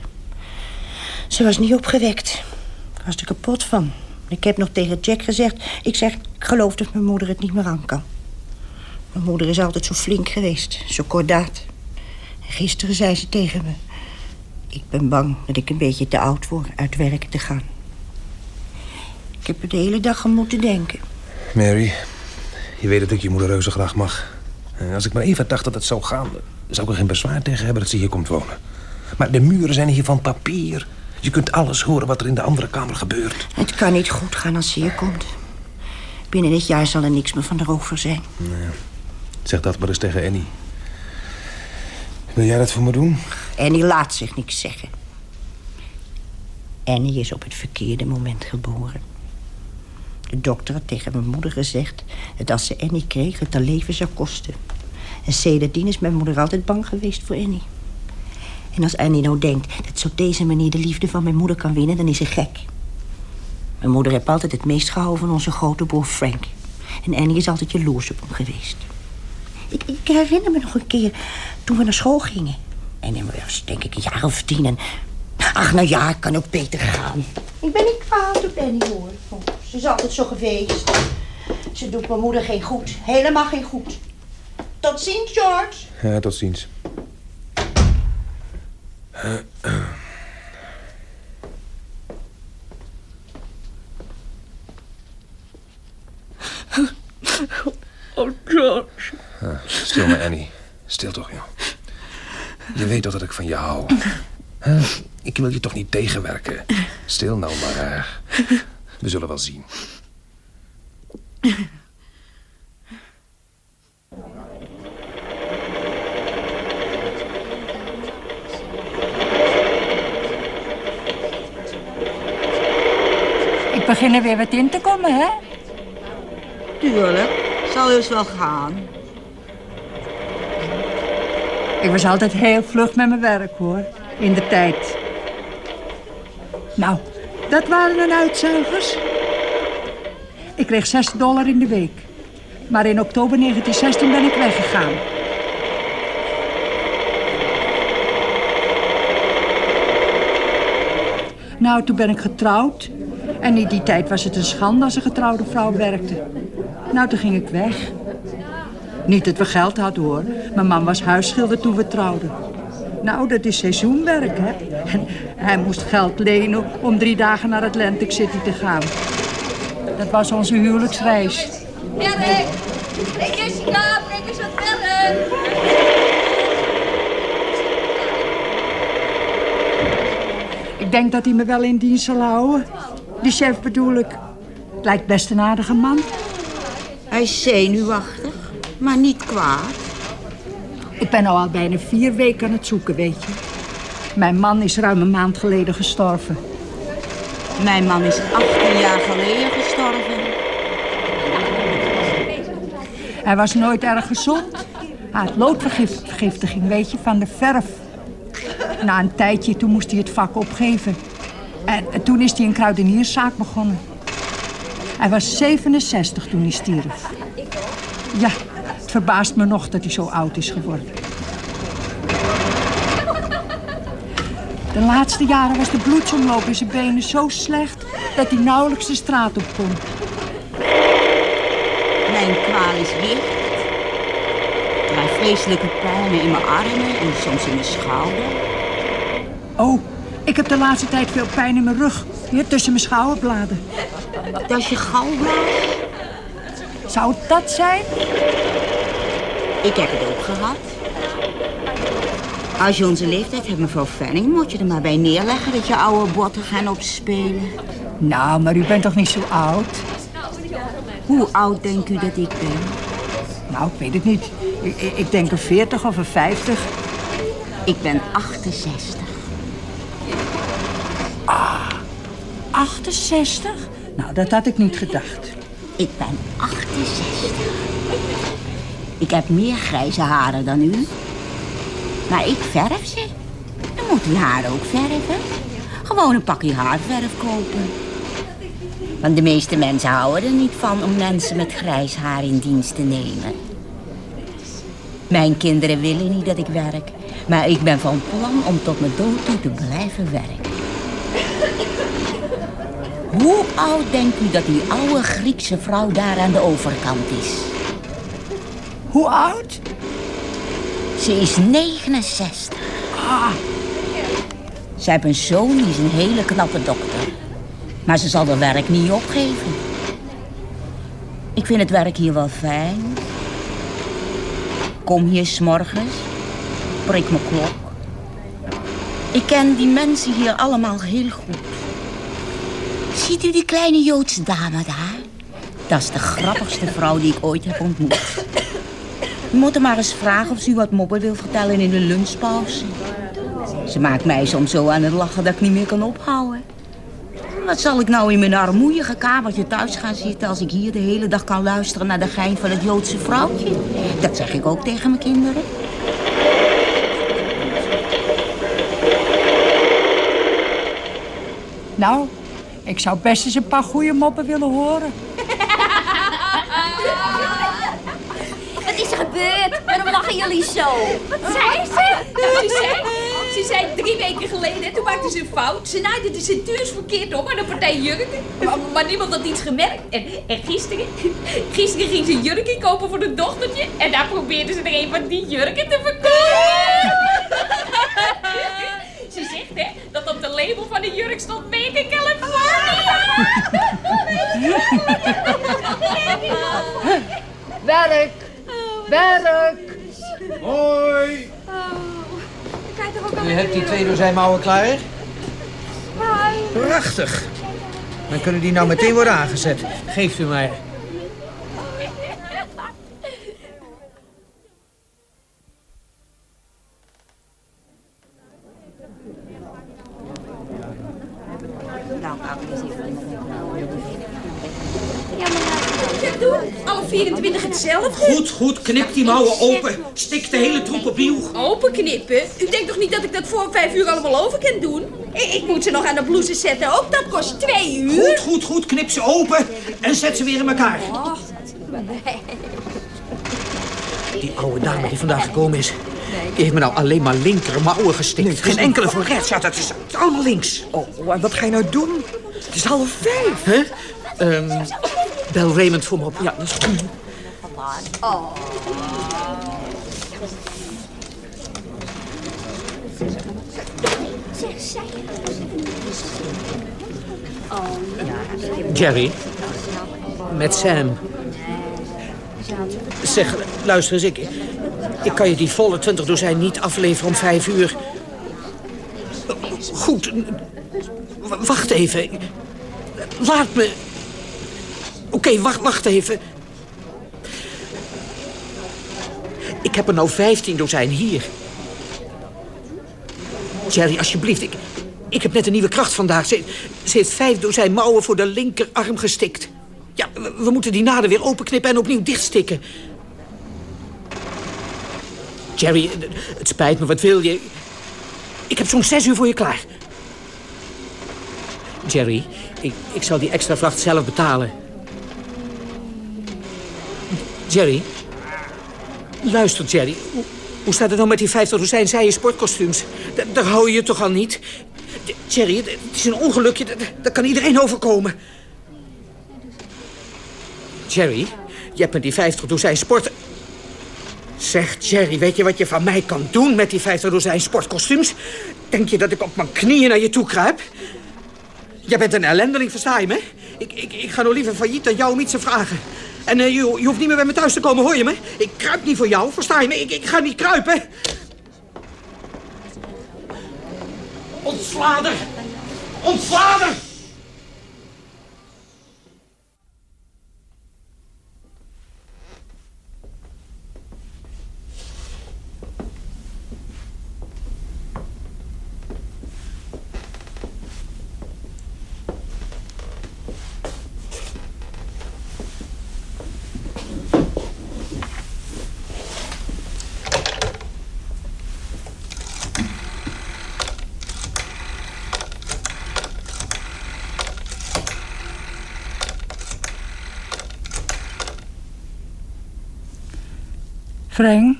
Ze was niet opgewekt. Ik was er kapot van. Ik heb nog tegen Jack gezegd... ik zeg, ik geloof dat mijn moeder het niet meer aan kan. Mijn moeder is altijd zo flink geweest, zo kordaat. En gisteren zei ze tegen me... ik ben bang dat ik een beetje te oud word uit werk te gaan. Ik heb er de hele dag aan moeten denken. Mary, je weet dat ik je moeder reuze graag mag. En als ik maar even dacht dat het zou gaan... zou ik er geen bezwaar tegen hebben dat ze hier komt wonen. Maar de muren zijn hier van papier. Je kunt alles horen wat er in de andere kamer gebeurt. Het kan niet goed gaan als ze hier komt. Binnen dit jaar zal er niks meer van haar over zijn. Nee. Zeg dat maar eens tegen Annie. Wil jij dat voor me doen? Annie laat zich niks zeggen. Annie is op het verkeerde moment geboren. De dokter had tegen mijn moeder gezegd... dat als ze Annie kreeg, het haar leven zou kosten. En sedertdien is mijn moeder altijd bang geweest voor Annie. En als Annie nou denkt dat ze op deze manier de liefde van mijn moeder kan winnen... dan is ze gek. Mijn moeder heeft altijd het meest gehouden van onze grote broer Frank. En Annie is altijd jaloers op hem geweest. Ik, ik herinner me nog een keer toen we naar school gingen. En dan was denk ik een jaar of tien. En... Ach, nou ja, het kan ook beter gaan. Ik ben niet kwaad op Annie, hoor. Ze is altijd zo geweest. Ze doet mijn moeder geen goed. Helemaal geen goed. Tot ziens, George. Ja, tot ziens. Oh, George. Stil maar, Annie. Stil toch, joh. Je weet toch dat ik van je hou. Ik wil je toch niet tegenwerken. Stil nou maar. We zullen wel zien. Ik begin er weer wat in te komen, hè? Tuurlijk, zal dus wel gaan. Ik was altijd heel vlug met mijn werk, hoor. In de tijd. Nou, dat waren dan uitzuigers. Ik kreeg 6 dollar in de week. Maar in oktober 1916 ben ik weggegaan. Nou, toen ben ik getrouwd. En in die tijd was het een schande als een getrouwde vrouw werkte. Nou, toen ging ik weg. Niet dat we geld hadden, hoor. Mijn man was huisschilder toen we trouwden. Nou, dat is seizoenwerk, hè. En hij moest geld lenen om drie dagen naar Atlantic City te gaan. Dat was onze huwelijksreis. Werk! Jessica, breng eens wat verder! Ik denk dat hij me wel in dienst zal houden. Die chef bedoel ik. Lijkt best een aardige man. Hij is zenuwachtig, maar niet kwaad. Ik ben al al bijna vier weken aan het zoeken, weet je. Mijn man is ruim een maand geleden gestorven. Mijn man is 18 jaar geleden gestorven. Hij was nooit erg gezond. Hij had loodvergiftiging, weet je, van de verf. Na een tijdje, toen moest hij het vak opgeven. En toen is hij een kruidenierszaak begonnen. Hij was 67 toen hij stierf. Ja, het verbaast me nog dat hij zo oud is geworden. De laatste jaren was de bloedsomloop in zijn benen zo slecht... dat hij nauwelijks de straat op kon. Mijn kwaal is licht. Ik krijg vreselijke pijnen in mijn armen en soms in mijn schouder. Oh, ik heb de laatste tijd veel pijn in mijn rug. Hier tussen mijn schouderbladen. Dat is je galblaas? Zou het dat zijn? Ik heb het ook gehad. Als je onze leeftijd hebt, mevrouw Fanning, moet je er maar bij neerleggen dat je oude botten gaan opspelen. Nou, maar u bent toch niet zo oud? Hoe oud denkt u dat ik ben? Nou, ik weet het niet. Ik, ik- ik denk een 40 of een 50. Ik ben 68. 68? Nou, dat had ik niet gedacht. Ik ben 68. Ik heb meer grijze haren dan u. Maar ik verf ze. Dan moet u haar ook verven. Gewoon een pakje haarverf kopen. Want de meeste mensen houden er niet van om mensen met grijs haar in dienst te nemen. Mijn kinderen willen niet dat ik werk. Maar ik ben van plan om tot mijn dood toe te blijven werken. Hoe oud denkt u dat die oude Griekse vrouw daar aan de overkant is? Hoe oud? Ze is 69. Ah. Ze heeft een zoon, die is een hele knappe dokter. Maar ze zal haar werk niet opgeven. Ik vind het werk hier wel fijn. Kom hier s'morgens, prik mijn klok. Ik ken die mensen hier allemaal heel goed. Ziet u die kleine Joodse dame daar? Dat is de grappigste vrouw die ik ooit heb ontmoet. U moet maar eens vragen of ze u wat moppen wil vertellen in de lunchpauze. Ze maakt mij soms zo aan het lachen dat ik niet meer kan ophouden. Wat zal ik nou in mijn armoeige kamertje thuis gaan zitten... als ik hier de hele dag kan luisteren naar de gein van het Joodse vrouwtje? Dat zeg ik ook tegen mijn kinderen. Nou, ik zou best eens een paar goede moppen willen horen. Wat is er gebeurd? Waarom lachen jullie zo? Wat zei ze? Ze zei, ze zei drie weken geleden, toen maakte ze een fout. Ze naaide de centuurs verkeerd om aan een partij jurken. Maar, maar niemand had iets gemerkt. En, en gisteren, gisteren ging ze jurken kopen voor een dochtertje. En daar probeerde ze er een van die jurken te verkopen. Hè, dat op de label van de jurk stond Made in California. Werk! Werk! Hoi! U hebt die twee dozijn mouwen klaar? Prachtig. Dan kunnen die nou meteen worden aangezet. Geeft u mij. Goed, goed. Knip die mouwen open. Stik de hele troep opnieuw. Openknippen? U denkt toch niet dat ik dat voor vijf uur allemaal over kan doen? Ik, ik moet ze nog aan de blouse zetten ook. Dat kost twee uur. Goed, goed, goed. Knip ze open en zet ze weer in elkaar. Oh, Die oude dame die vandaag gekomen is... die heeft me nou alleen maar linker mouwen gestikt. Geen enkele voor rechts. Ja, dat is allemaal links. Oh, en wat ga je nou doen? Het is half vijf. Hè? Ehm, bel Raymond voor me op. Ja, dat is goed. Oh. Zeg, zij. Oh, Jerry. Met Sam. Zeg, luister eens, ik, ik kan je die volle 20 dozijn niet afleveren om vijf uur. Goed, wacht even. Laat me... Oké, wacht, wacht even. Ik heb er nou 15 dozijn hier. Jerry, alsjeblieft, ik, ik heb net een nieuwe kracht vandaag. Ze, ze heeft vijf dozijn mouwen voor de linkerarm gestikt. Ja, we, we moeten die naden weer openknippen en opnieuw dichtstikken. Jerry, het- spijt me, wat wil je? Ik heb zo'n zes uur voor je klaar. Jerry, ik, ik zal die extra vracht zelf betalen. Jerry? Luister, Jerry. Hoe, staat het nou met die 50 dozijn zijen sportkostuums? Da- daar hou je je toch al niet? Jerry, het, is een ongelukje. Dat, kan iedereen overkomen. Jerry, je hebt met die 50 dozijn sport... Zeg, Jerry, weet je wat je van mij kan doen met die 50 dozijn sportkostuums? Denk je dat ik op mijn knieën naar je toe kruip? Jij bent een ellendeling, versta je me? Ik, ik, ik ga nou liever failliet dan jou om iets te vragen. En eh, je, je hoeft niet meer bij me thuis te komen, hoor je me? Ik kruip niet voor jou, versta je me? Ik, ik ga niet kruipen. Ontsla er! Frank?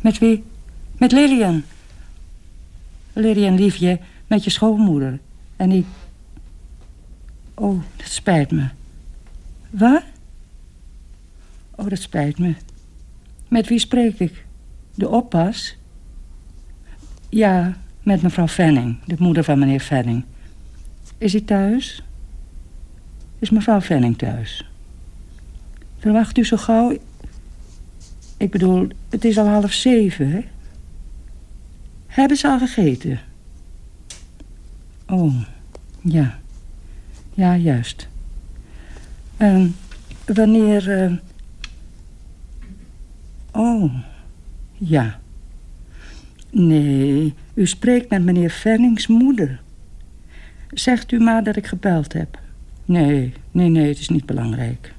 Met wie? Met Lilian. Lilian, liefje, met je schoonmoeder. En ik... Oh, dat spijt me. Wat? Oh, dat spijt me. Met wie spreek ik? De oppas? Ja, met mevrouw Fanning, de moeder van meneer Fanning. Is hij thuis? Is mevrouw Fanning thuis? Verwacht u zo gauw... Ik bedoel, het is al half zeven, hè? Hebben ze al gegeten? Oh, ja. Ja, juist. En wanneer... Uh... Oh, ja. Nee, u spreekt met meneer Fennings moeder. Zegt u maar dat ik gebeld heb. Nee, nee, nee, het is niet belangrijk.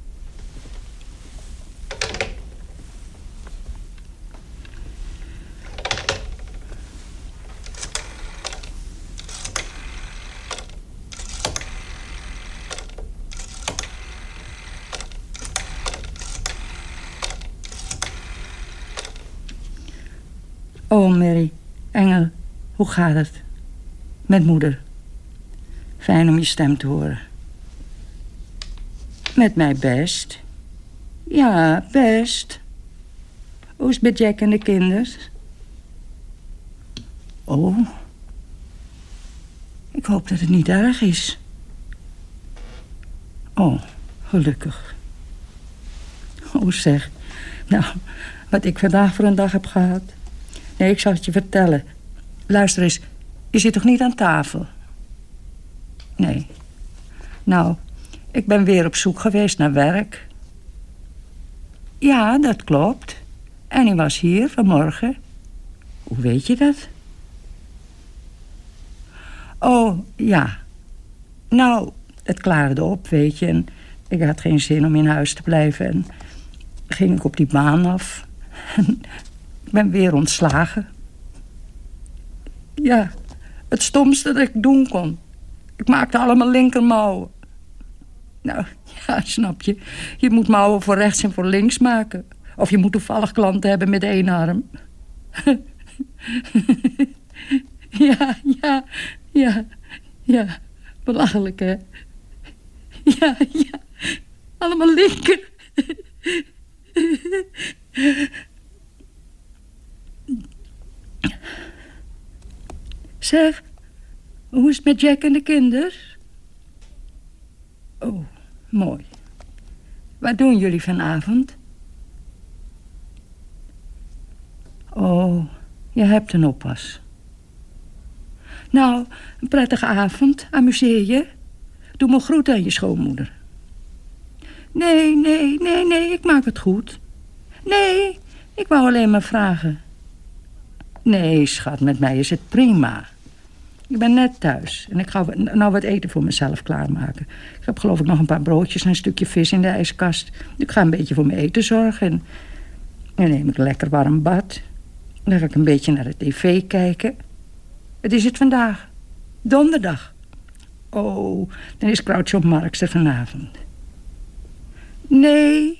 Mary, Engel, hoe gaat het? Met moeder. Fijn om je stem te horen. Met mij best. Ja, best. Hoe is met Jack en de kinders? Oh. Ik hoop dat het niet erg is. Oh, gelukkig. Oh, zeg. Nou, wat ik vandaag voor een dag heb gehad. Nee, ik zal het je vertellen. Luister eens, je zit toch niet aan tafel? Nee. Nou, ik ben weer op zoek geweest naar werk. Ja, dat klopt. En hij was hier vanmorgen. Hoe weet je dat? Oh, ja. Nou, het klaarde op, weet je. En ik had geen zin om in huis te blijven. En ging ik op die baan af. ik ben weer ontslagen. Ja, het stomste dat ik doen kon. Ik maakte allemaal linkermouwen. Nou, ja, snap je. Je moet mouwen voor rechts en voor links maken. Of je moet toevallig klanten hebben met één arm. ja, ja, ja, ja. Belachelijk, hè? Ja, ja. Allemaal linker. Zeg, hoe is het met Jack en de kinders? Oh, mooi. Wat doen jullie vanavond? Oh, je hebt een oppas. Nou, een prettige avond. Amuseer je. Doe me groet aan je schoonmoeder. Nee, nee, nee, nee, ik maak het goed. Nee, ik wou alleen maar vragen. Nee, schat, met mij is het prima. Ik ben net thuis en ik ga nou wat eten voor mezelf klaarmaken. Ik heb geloof ik nog een paar broodjes en een stukje vis in de ijskast. Ik ga een beetje voor mijn eten zorgen. En dan neem ik lekker warm bad. Dan ga ik een beetje naar de tv kijken. Het is het vandaag. Donderdag. Oh, dan is Crouch op Marx er vanavond. Nee,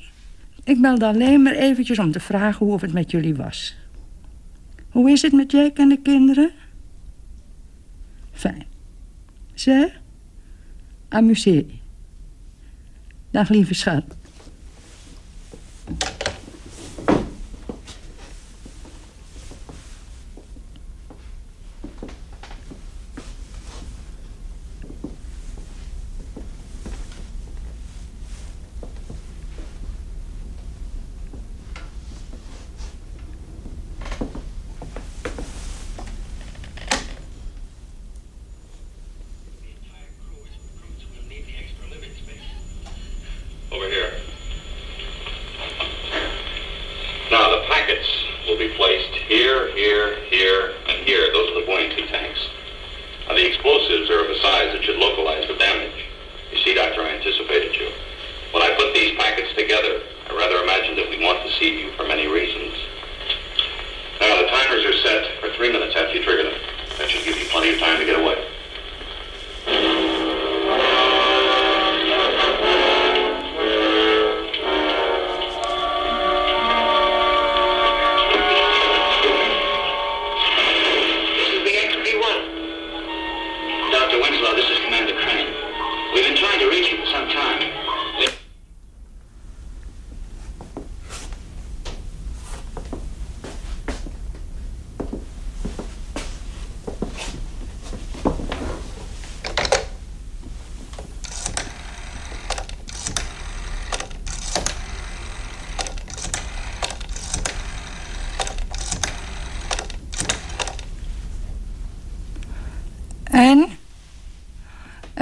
ik belde alleen maar eventjes om te vragen hoe het met jullie was. Hoe is het met Jack en de kinderen? Fijn. Zeg, amuseer Dag, lieve schat.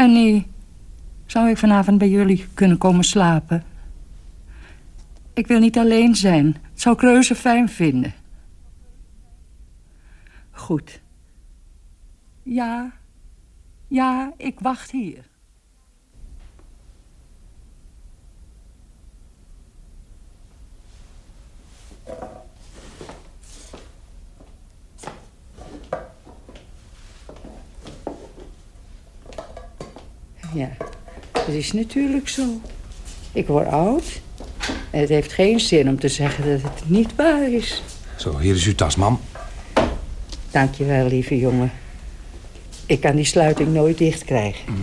Annie, zou ik vanavond bij jullie kunnen komen slapen? Ik wil niet alleen zijn. Het zou ik reuze fijn vinden. Goed. Ja, ja, ik wacht hier. Ja, dat is natuurlijk zo. Ik word oud. En het heeft geen zin om te zeggen dat het niet waar is. Zo, hier is uw tas, mam. Dankjewel, lieve jongen. Ik kan die sluiting nooit dicht krijgen.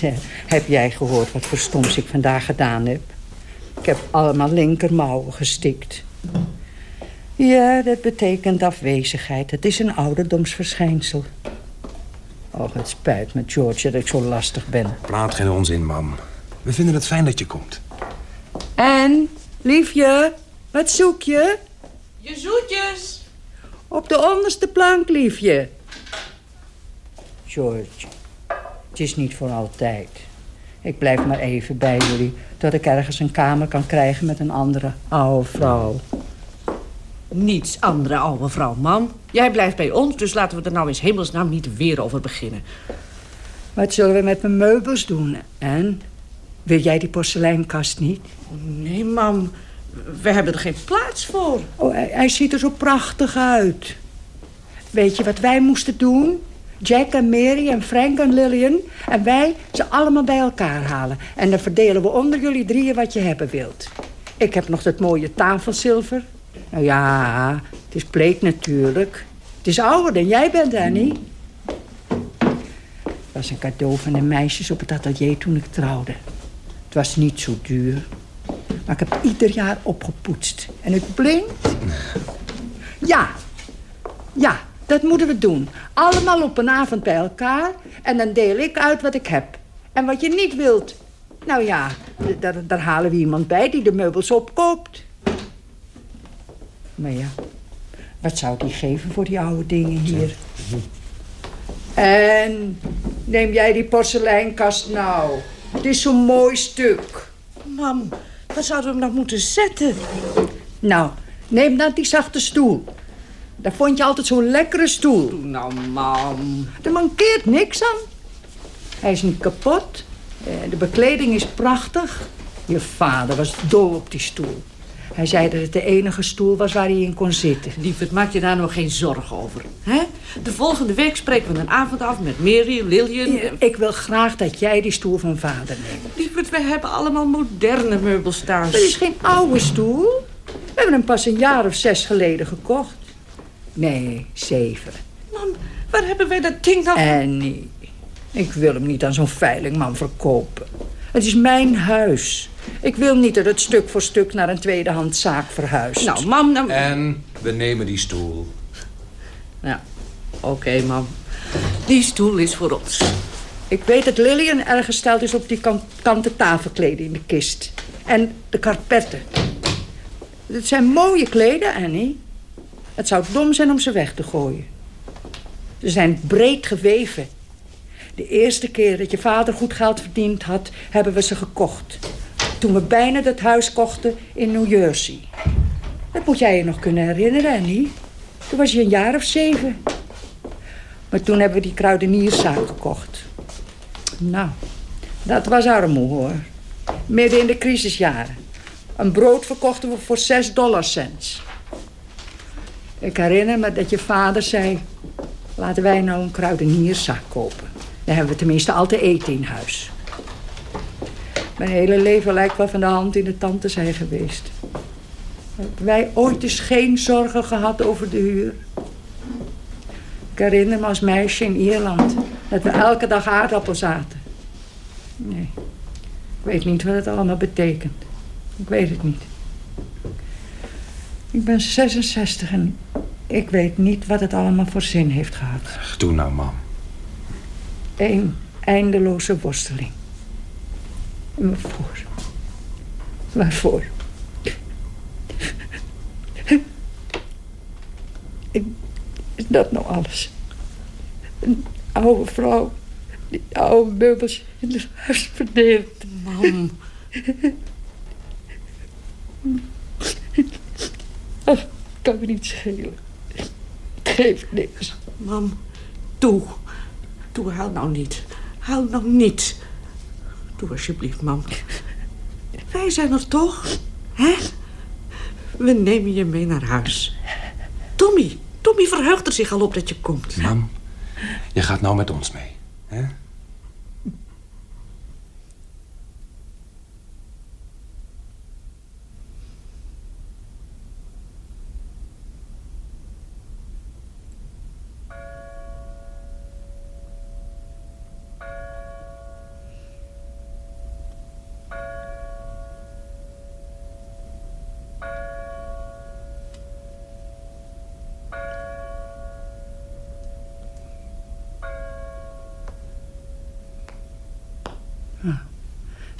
Nee. Heb jij gehoord wat voor stoms ik vandaag gedaan heb? Ik heb allemaal linkermouwen gestikt. Ja, dat betekent afwezigheid. Het is een ouderdomsverschijnsel. Oh, het spijt me, George, dat ik zo lastig ben. Praat geen onzin, mam. We vinden het fijn dat je komt. En, liefje, wat zoek je? Je zoetjes. Op de onderste plank, liefje. George, het is niet voor altijd. Ik blijf maar even bij jullie... tot ik ergens een kamer kan krijgen met een andere oude vrouw. Niets andere oude vrouw, mam. Jij blijft bij ons, dus laten we er nou in hemelsnaam niet weer over beginnen. Wat zullen we met mijn meubels doen? En? Wil jij die porseleinkast niet? Nee, mam. We hebben er geen plaats voor. Oh, hij, hij ziet er zo prachtig uit. Weet je wat wij moesten doen? Jack en Mary en Frank en Lillian. En wij ze allemaal bij elkaar halen. En dan verdelen we onder jullie drieën wat je hebben wilt. Ik heb nog dat mooie tafelzilver. Nou ja, het is pleet natuurlijk. Het is ouder dan jij bent, Annie. Het was een cadeau van de meisjes op het atelier toen ik trouwde. Het was niet zo duur. Maar ik heb ieder jaar opgepoetst. En het blinkt. Ja, ja, dat moeten we doen. Allemaal op een avond bij elkaar. En dan deel ik uit wat ik heb. En wat je niet wilt. Nou ja, daar, daar halen we iemand bij die de meubels opkoopt. Maar ja, wat zou die geven voor die oude dingen hier? En neem jij die porseleinkast nou? Het is zo'n mooi stuk. Mam, waar zouden we hem nou moeten zetten? Nou, neem dan die zachte stoel. Daar vond je altijd zo'n lekkere stoel. Doe nou, mam. Er mankeert niks aan. Hij is niet kapot. Eh, De bekleding is prachtig. Je vader was dol op die stoel. Hij zei dat het de enige stoel was waar hij in kon zitten. Lieverd, maak je daar nou geen zorgen over. Hè? De volgende week spreken we een avond af met Mary, Lillian... Ja, ik wil graag dat jij die stoel van vader neemt. Lieverd, we hebben allemaal moderne meubels thuis. Het is geen oude stoel. We hebben hem pas een jaar of zes geleden gekocht. Nee, zeven. Mam, waar hebben wij dat ding nou... Annie, ik wil hem niet aan zo'n veilingman verkopen. Het is mijn huis. Ik wil niet dat het stuk voor stuk naar een tweedehands zaak verhuist. Nou, mam... Nou... En we nemen die stoel. Ja, oké, mam. Die stoel is voor ons. Ik weet dat Lillian erg gesteld is op die kan kanten tafelkleden in de kist. En de karpetten. Het zijn mooie kleden, Annie. Het zou dom zijn om ze weg te gooien. Ze zijn breed geweven. De eerste keer dat je vader goed geld verdiend had, hebben we ze gekocht. Toen we bijna dat huis kochten in New Jersey. Dat moet jij je nog kunnen herinneren, Annie. Toen was je een jaar of zeven. Maar toen hebben we die kruidenierszaak gekocht. Nou, dat was armoe, hoor. Midden in de crisisjaren. Een brood verkochten we voor 6 dollarcents. Ik herinner me dat je vader zei... laten wij nou een kruidenierszaak kopen. Dan hebben we tenminste altijd eten in huis. Mijn hele leven lijkt wel van de hand in de tand te zijn geweest. Hebben wij ooit eens geen zorgen gehad over de huur? Ik herinner me als meisje in Ierland. Dat we elke dag aardappels aten. Nee, ik weet niet wat het allemaal betekent. Ik weet het niet. Ik ben 66 en ik weet niet wat het allemaal voor zin heeft gehad. Doe nou, mam. Eén eindeloze worsteling. En waarvoor? Waarvoor? Ik, is dat nou alles? Een oude vrouw die oude meubels in het huis verdeelt. Mam. Ach, kan me niet schelen. Het geeft niks. Mam, doe. Doe, huil nou niet. Huil nou niet. Doe alsjeblieft, mam. Wij zijn er toch? Hè? We nemen je mee naar huis. Tommy, Tommy verheugt er zich al op dat je komt. Mam, je gaat nou met ons mee. Hè?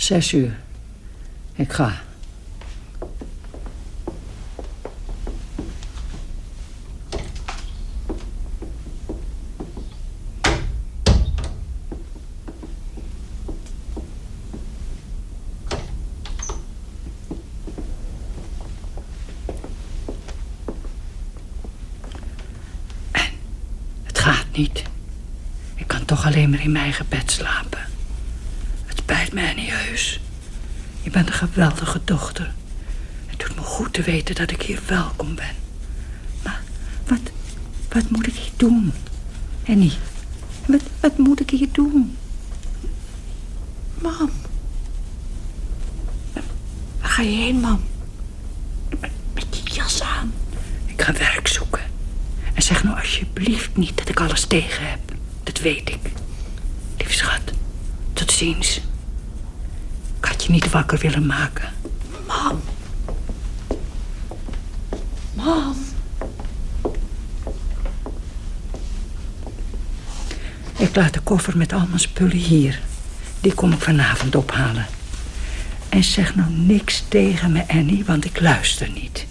Zes uur. Ik ga. Het gaat niet. Ik kan toch alleen maar in mijn eigen bed slapen. Je bent een geweldige dochter. Het doet me goed te weten dat ik hier welkom ben. Maar wat, wat moet ik hier doen? Annie, wat, wat moet ik hier doen? Mam. Waar ga je heen, mam? Met die jas aan. Ik ga werk zoeken. En zeg nou alsjeblieft niet dat ik alles tegen heb. Dat weet ik. Lief schat, tot ziens. Ik had je niet wakker willen maken. Mam. Mam. Ik laat de koffer met al mijn spullen hier. Die kom ik vanavond ophalen. En zeg nou niks tegen me, Annie, want ik luister niet.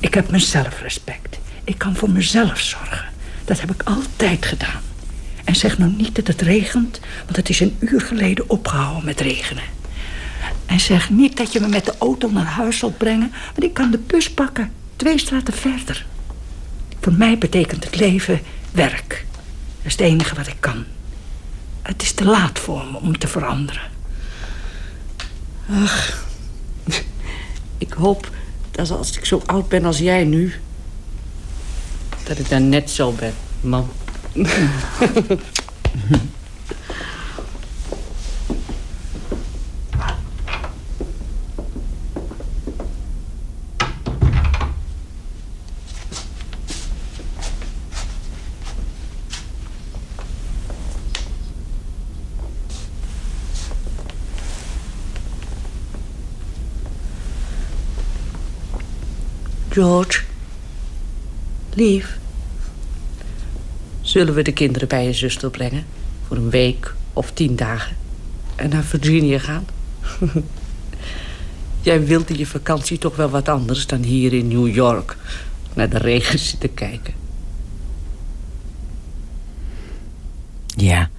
Ik heb mijn zelfrespect. Ik kan voor mezelf zorgen. Dat heb ik altijd gedaan. En zeg nou niet dat het regent, want het is een uur geleden opgehouden met regenen. En zeg niet dat je me met de auto naar huis zult brengen, want ik kan de bus pakken, twee straten verder. Voor mij betekent het leven werk. Dat is het enige wat ik kan. Het is te laat voor me om te veranderen. Ach. Ik hoop dat als ik zo oud ben als jij nu... dat ik dan net zo ben, mam. George. Lief. Zullen we de kinderen bij je zuster brengen? Voor een week of tien dagen. En naar Virginia gaan? Jij wilt in je vakantie toch wel wat anders dan hier in New York. Naar de regen zitten kijken. Ja,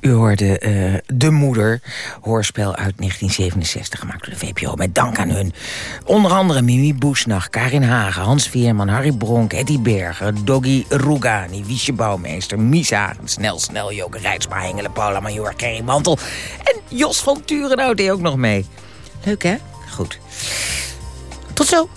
u hoorde eh, De Moeder, hoorspel uit 1967, gemaakt door de VPRO. Met dank aan hun. Onder andere Mimi Boesnach, Karin Hagen, Hans Veerman, Harry Bronk, Eddie Berger... Doggy Rugani, Wiesje Bouwmeester, Mies Hagen, Snel Snel, Joke Rijtsma, Hengelen, Paula Major, Kerry Mantel... en Jos van Turenhout deed ook nog mee. Leuk, hè? Goed. Tot zo.